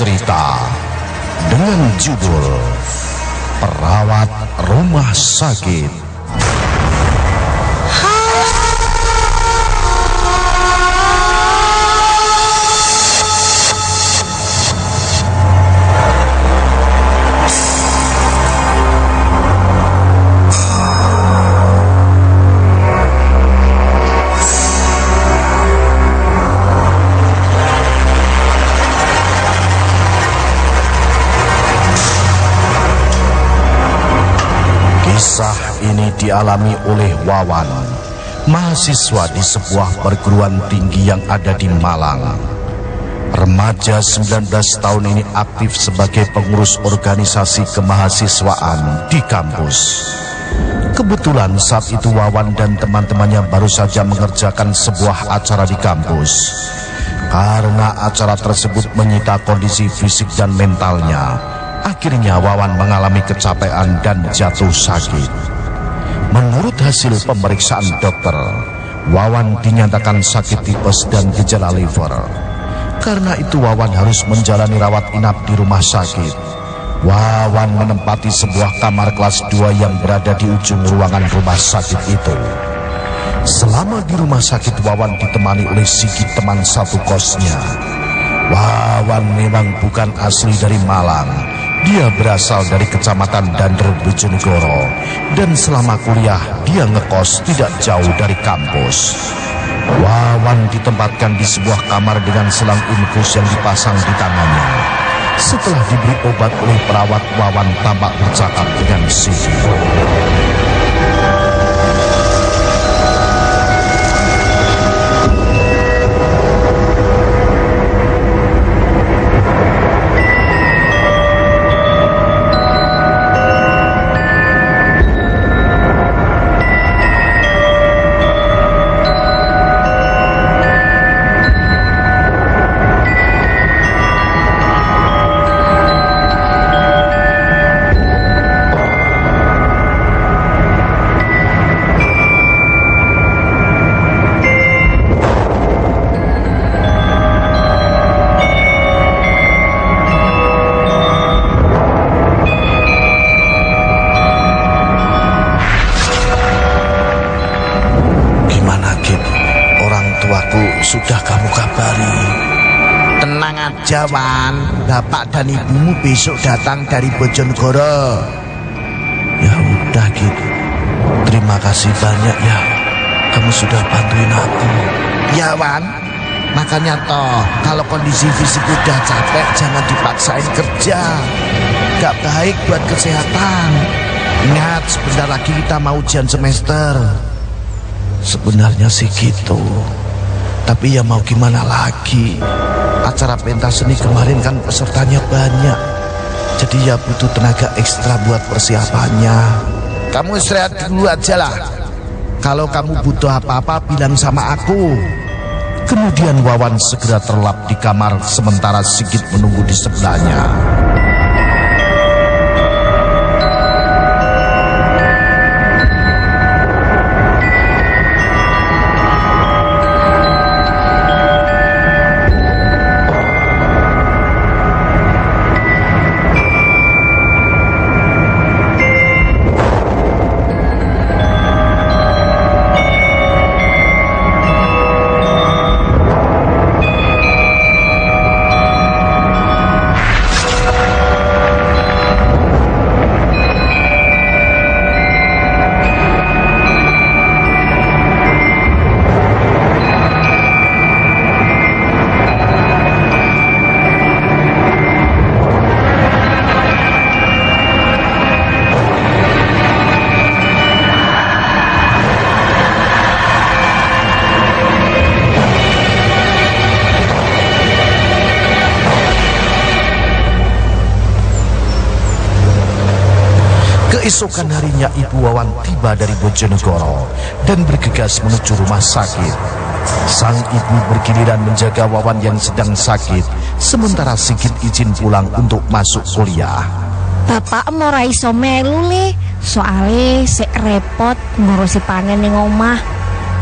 cerita dengan judul Perawat Rumah Sakit. Kisah ini dialami oleh Wawan, mahasiswa di sebuah perguruan tinggi yang ada di Malang. Remaja 19 tahun ini aktif sebagai pengurus organisasi kemahasiswaan di kampus. Kebetulan saat itu Wawan dan teman-temannya baru saja mengerjakan sebuah acara di kampus. Karena acara tersebut menyita kondisi fisik dan mentalnya, Akhirnya Wawan mengalami kecapean dan jatuh sakit. Menurut hasil pemeriksaan dokter, Wawan dinyatakan sakit tipes dan gejala liver. Karena itu Wawan harus menjalani rawat inap di rumah sakit. Wawan menempati sebuah kamar kelas 2 yang berada di ujung ruangan rumah sakit itu. Selama di rumah sakit Wawan ditemani oleh Sigit teman satu kosnya. Wawan memang bukan asli dari Malang dia berasal dari kecamatan Dandar Bojonegoro dan selama kuliah dia ngekos tidak jauh dari kampus. Wawan ditempatkan di sebuah kamar dengan selang infus yang dipasang di tangannya. Setelah diberi obat oleh perawat, Wawan tampak bercakap dengan Sisi. Sudah kamu kabari? Tenang aja Wan, bapak dan ibumu besok datang dari Bojonegoro. Ya udah gitu. Terima kasih banyak ya. Kamu sudah bantuin aku. Ya Wan, makanya toh kalau kondisi fisik udah capek jangan dipaksain kerja. Gak baik buat kesehatan. Ingat sebentar lagi kita mau ujian semester. Sebenarnya sih gitu. Tapi ya mau gimana lagi? Acara pentas seni kemarin kan pesertanya banyak. Jadi ya butuh tenaga ekstra buat persiapannya. Kamu istirahat dulu aja lah. Kalau kamu butuh apa-apa bilang sama aku. Kemudian Wawan segera terlap di kamar Sementara Sigit menunggu di sebelahnya Keesokan harinya Ibu Wawan tiba dari Bojonegoro dan bergegas menuju rumah sakit. Sang ibu bergiliran menjaga Wawan yang sedang sakit, sementara Sigit izin pulang untuk masuk kuliah. Bapak mau iso melu le, soale sek repot ngurusi panen ning omah.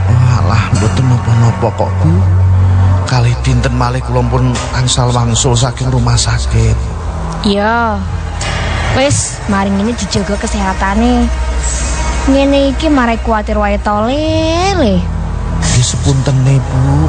Walah, mboten napa-napa kok, Bu. kali dinten malih kula pun angsal wangsul saking rumah sakit. Iya. Wis, mari ini dijaga kesehatane. Ngene iki marai kuatir wae tolele. Di sepunten nih bu.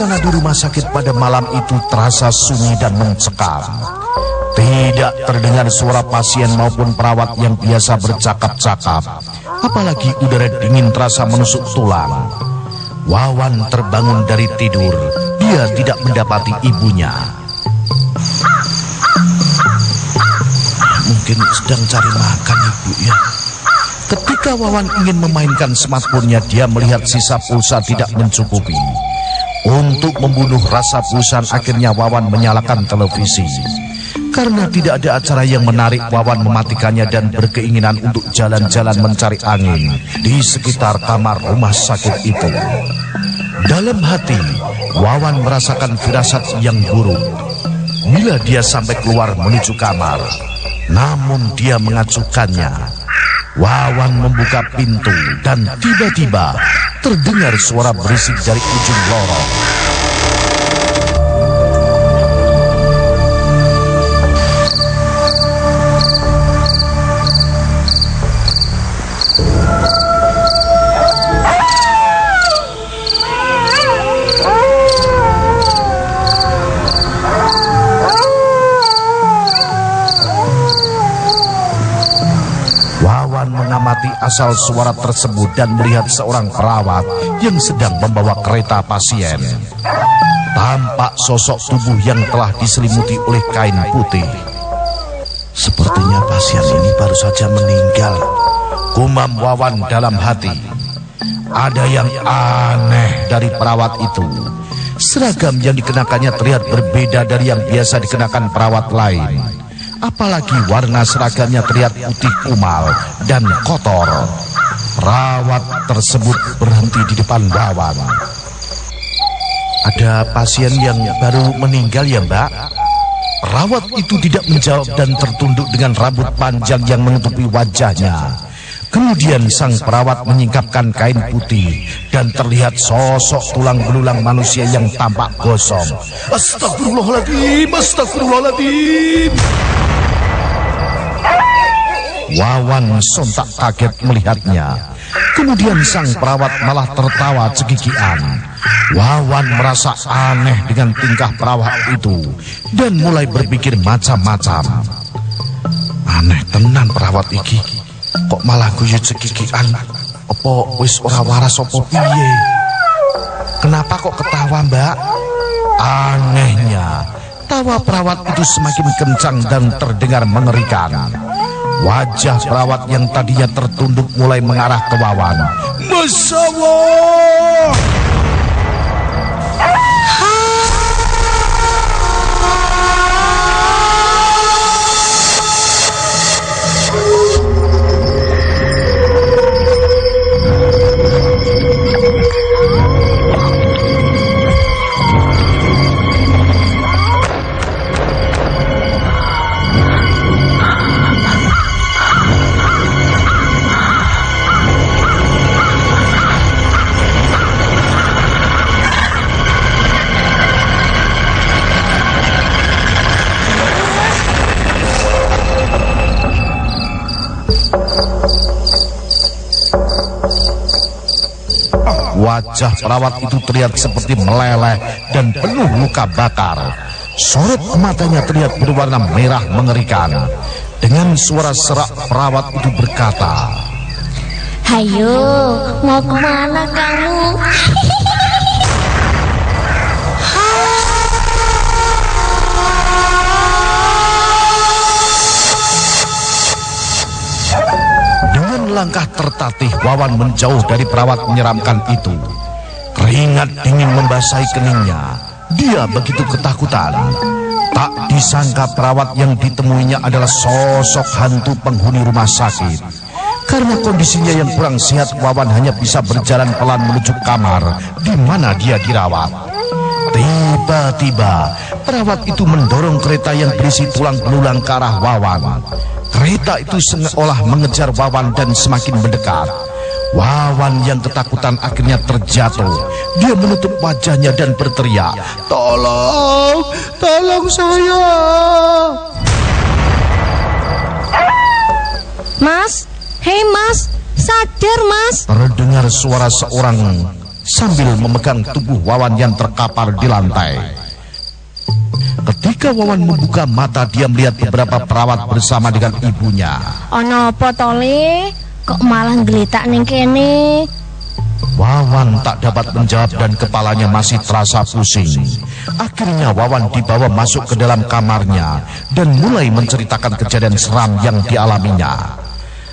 Suasana di rumah sakit pada malam itu terasa sunyi dan mencekam. Tidak terdengar suara pasien maupun perawat yang biasa bercakap-cakap. Apalagi udara dingin terasa menusuk tulang. Wawan terbangun dari tidur. Dia tidak mendapati ibunya. Mungkin sedang cari makan ibu ya. Ketika Wawan ingin memainkan smartphone-nya, dia melihat sisa pulsa tidak mencukupi. Untuk membunuh rasa bosan akhirnya Wawan menyalakan televisi. Karena tidak ada acara yang menarik Wawan mematikannya dan berkeinginan untuk jalan-jalan mencari angin di sekitar kamar rumah sakit itu. Dalam hati, Wawan merasakan firasat yang buruk. Bila dia sampai keluar menuju kamar, namun dia mengacukannya. Wawan membuka pintu dan tiba-tiba terdengar suara berisik dari ujung lorong. Asal suara tersebut dan melihat seorang perawat yang sedang membawa kereta pasien. Tampak sosok tubuh yang telah diselimuti oleh kain putih. Sepertinya pasien ini baru saja meninggal. Kumam Wawan dalam hati. Ada yang aneh dari perawat itu. Seragam yang dikenakannya terlihat berbeda dari yang biasa dikenakan perawat lain. Apalagi warna seragamnya terlihat putih kumal dan kotor. Perawat tersebut berhenti di depan Wawan. Ada pasien yang baru meninggal ya mbak? Perawat itu tidak menjawab dan tertunduk dengan rambut panjang yang menutupi wajahnya. Kemudian sang perawat menyingkapkan kain putih dan terlihat sosok tulang belulang manusia yang tampak gosong. Astagfirullahaladzim, astagfirullahaladzim. Wawan sontak kaget melihatnya. Kemudian sang perawat malah tertawa cekikian. Wawan merasa aneh dengan tingkah perawat itu dan mulai berpikir macam-macam. Aneh tenan perawat iki. Kok malah guyu cekikian? Apa wis ora waras apa piye? Kenapa kok ketawa, Mbak? Anehnya, tawa perawat itu semakin kencang dan terdengar mengerikan. Wajah perawat yang tadinya tertunduk mulai mengarah ke Wawan. Masalah! Wajah perawat itu terlihat seperti meleleh dan penuh luka bakar. Sorot matanya terlihat berwarna merah mengerikan. Dengan suara serak perawat itu berkata, Hayo, mau ke mana kamu? Langkah tertatih Wawan menjauh dari perawat menyeramkan itu. Keringat dingin membasahi keningnya. Dia begitu ketakutan. Tak disangka perawat yang ditemuinya adalah sosok hantu penghuni rumah sakit. Karena kondisinya yang kurang sehat, Wawan hanya bisa berjalan pelan menuju kamar di mana dia dirawat. Tiba-tiba, perawat itu mendorong kereta yang berisi tulang belulang ke arah Wawan. Kereta itu seolah mengejar Wawan dan semakin mendekat. Wawan yang ketakutan akhirnya terjatuh. Dia menutup wajahnya dan berteriak, "Tolong, tolong saya!" Mas, hei mas, sadar mas. Terdengar suara seorang sambil memegang tubuh Wawan yang terkapar di lantai. Ketika Wawan membuka mata, dia melihat beberapa perawat bersama dengan ibunya. Ono apa tole? Kok malah gelitak ning kene? Wawan tak dapat menjawab dan kepalanya masih terasa pusing. Akhirnya Wawan dibawa masuk ke dalam kamarnya dan mulai menceritakan kejadian seram yang dialaminya.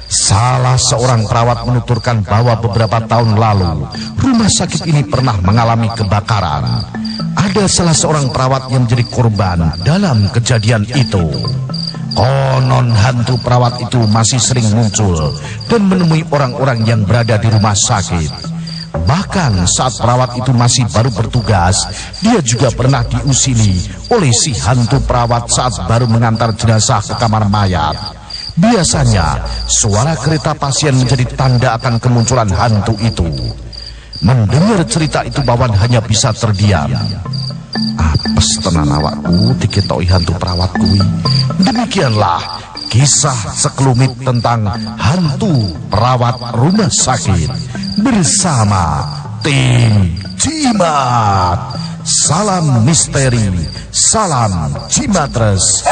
Salah seorang perawat menuturkan bahwa beberapa tahun lalu rumah sakit ini pernah mengalami kebakaran. Ada salah seorang perawat yang menjadi korban dalam kejadian itu. Konon hantu perawat itu masih sering muncul dan menemui orang-orang yang berada di rumah sakit. Bahkan saat perawat itu masih baru bertugas, dia juga pernah diusili oleh si hantu perawat saat baru mengantar jenazah ke kamar mayat. Biasanya, suara kereta pasien menjadi tanda akan kemunculan hantu itu. Mendengar cerita itu Bawan hanya bisa terdiam. Apes tenan awakku diketoi hantu perawat kuwi. Demikianlah kisah sekelumit tentang hantu perawat rumah sakit bersama tim Jimat. Salam misteri, salam Jimatres.